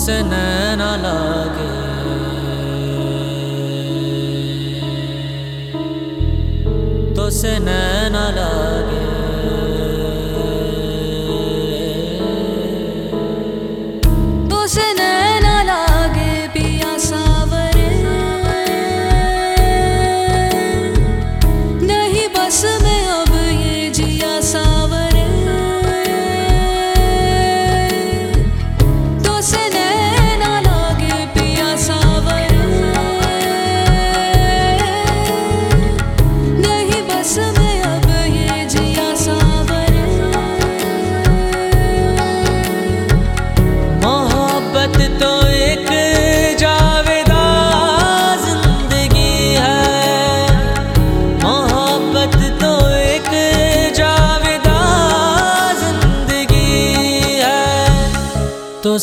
से नैना लागे। तो से नैना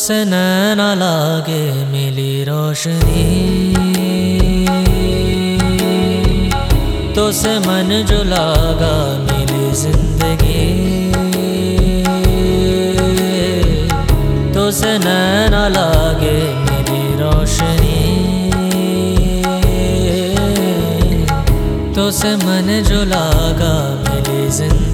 से लागे मिली रोशनी। तो मन जो लागा मिली ज़िंदगी। तो से लागे मिली रोशनी। तो मन जो लागा मिली ज़िंदगी।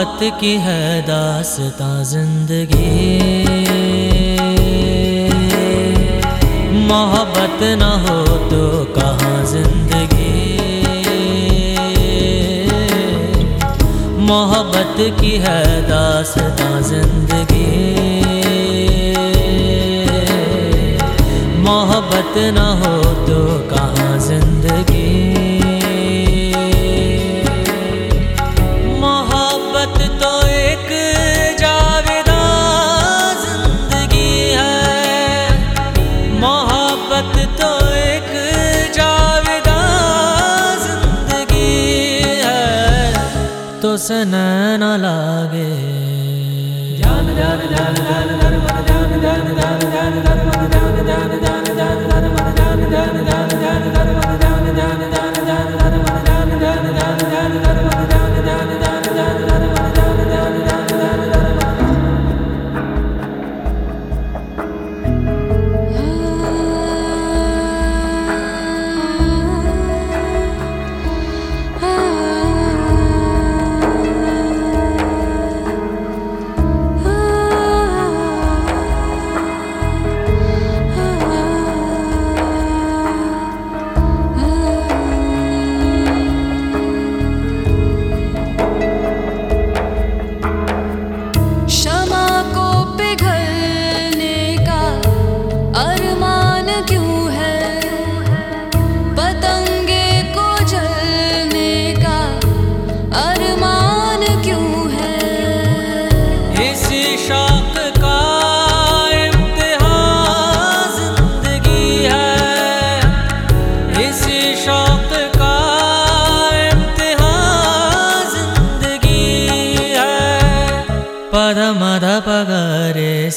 मोहब्बत की है दासता ज़िंदगी। मोहब्बत ना हो तो कहाँ ज़िंदगी? मोहब्बत की है दासता ज़िंदगी। मोहब्बत ना हो हुसन न लागे ध्यान ध्यान ध्यान ध्यान ध्यान ध्यान ध्यान ध्यान ध्यान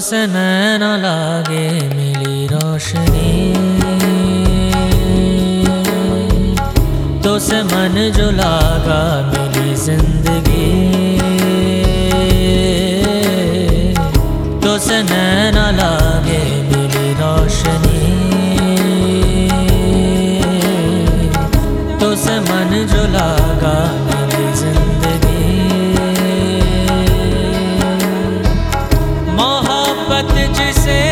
से नैन लागे मिली रोशनी। तो से मन जो लागा मिली ज़िंदगी। बात जिसे